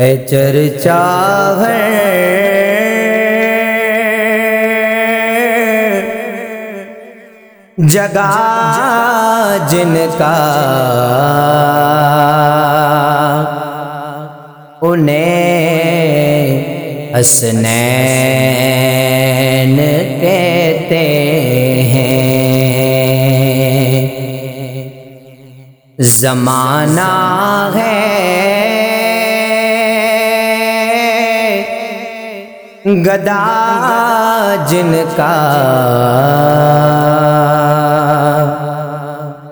ہے چرچا ہے۔ جگہ جن کا انہیں حسنین کہتے ہیں۔ زمانہ ہے۔ گدا جن کا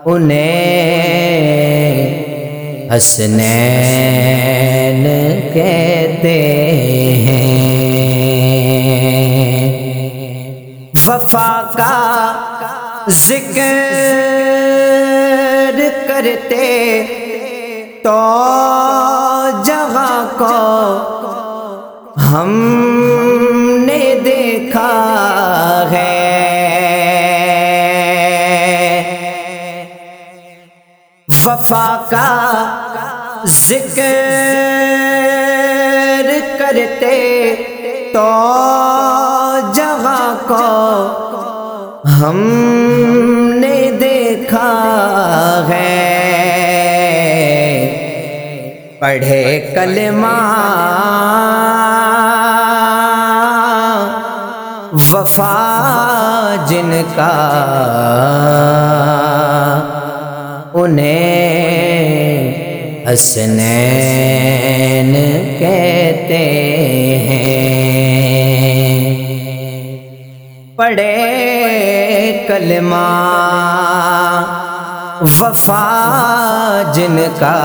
انہیں حسنین کہتے ہیں۔ وفا کا ذکر کرتے تو جگہ کو ہم نے دیکھا ہے۔ وفا کا ذکر کرتے تو جگہ کو ہم نے دیکھا ہے۔ پڑھے کلمہ وفا جن کا انہیں حسنین کہتے ہیں۔ پڑھے کلمہ وفا جن کا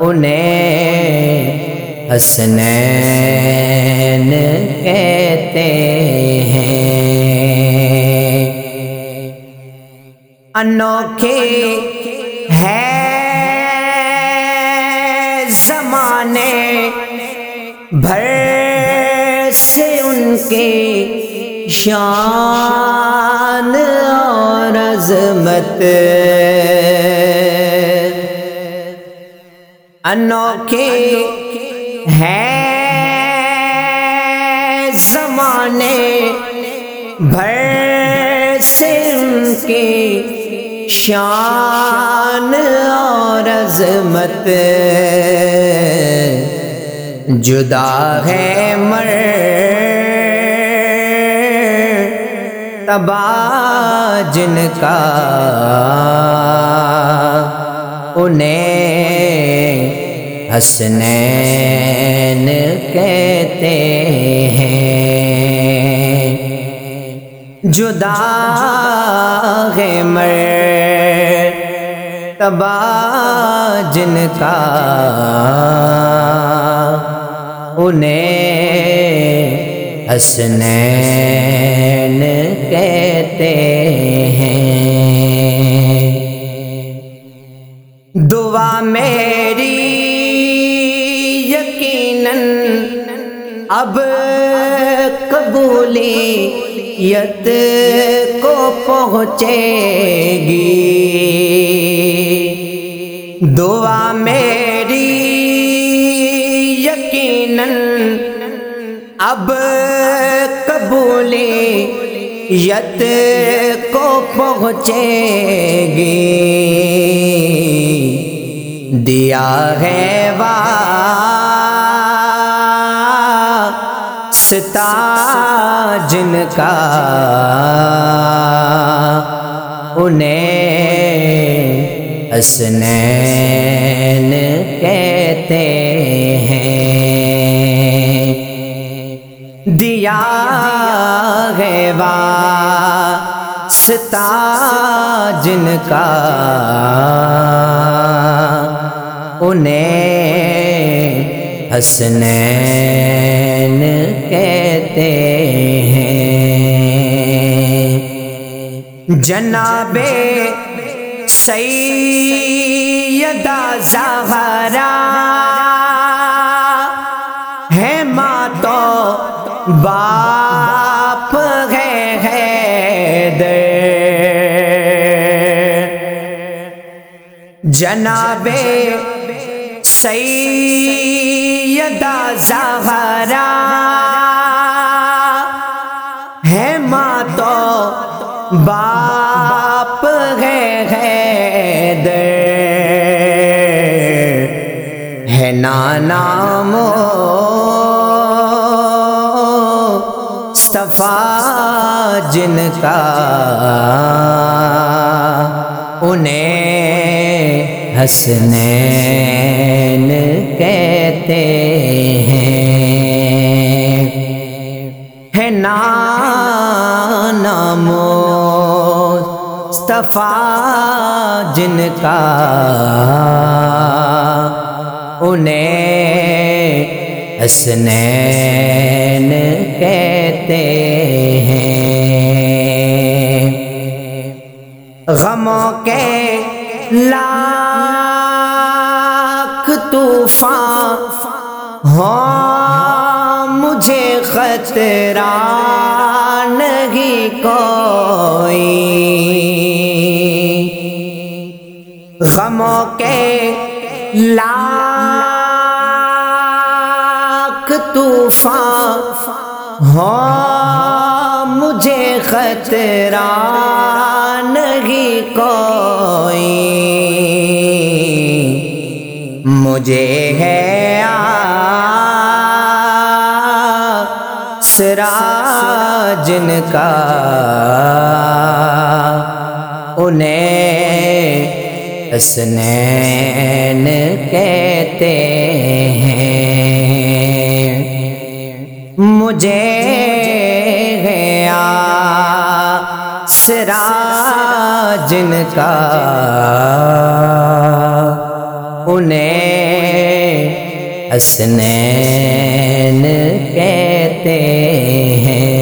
انہیں حسنین کہتے ہیں۔ انوکھے ہے زمانے بھر سے ان کے شان اور عظمت۔ انوکھے ہے زمانے بھر سے ان کے شان اور عظمت جدا ہے مر تبا جن کا انہیں حسنین کہتے ہیں۔ جدا ہے مر تبا جن کا انہیں حسنین کہتے ہیں۔ اب قبولیت کو پہنچے گی۔ دعا میری یقیناً اب قبولیت کو پہنچے گی۔ دیا ہے واسطہ جن کا انہیں حسنین کہتے ہیں۔ دیا ہے واسطہ جن کا انہیں حسنین جناب سیدہ زہرا ہے ماں تو باپ ہے حیدر۔ جناب سیدہ زہرا ہے ماں تو باپ ہے حیدر ہے نانا مو صفا جن کا انہیں حسنین کہتے ہیں۔ مصطفیٰ جن کا انہیں حسنین کہتے ہیں۔ غموں کے لاکھ طوفان ہو مجھے خطرہ نہیں کوئی۔ غموں کے لاکھ طوفان ہو مجھے خطرہ نہیں کوئی مجھے ہے سرا جن کا انہیں حسنین کہتے ہیں۔ مجھے گیا سرا جن کا انہیں حسنین کہتے ہیں۔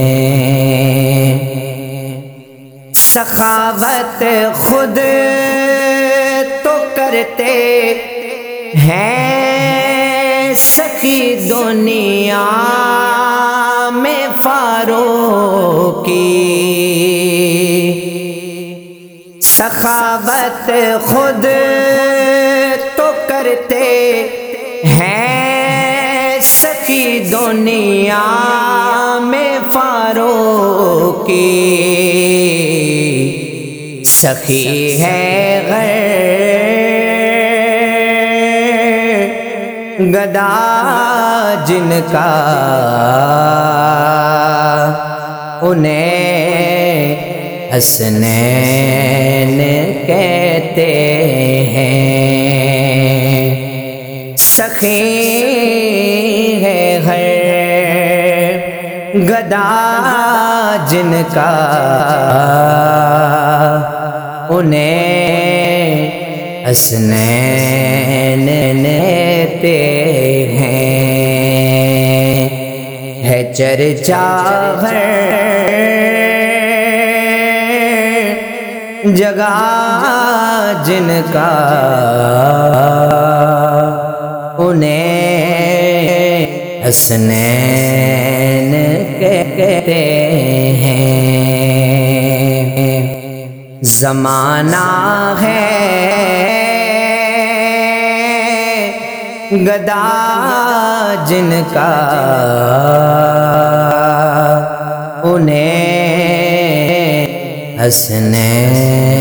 سخاوت خود کرتے ہیں سخی دنیا میں فارو کی سخاوت خود تو کرتے ہیں سخی دنیا میں فارو کی سخی ہے غیر گدا جن کا انہیں حسنین کہتے ہیں۔ سخی ہے غیر گدا جن کا انہیں حسنین لیتے ہیں ہے چرچا ہے جگہ جن کا انہیں حسنین کہتے ہیں۔ زمانہ ہے۔ گدا جن کا انہیں حسنین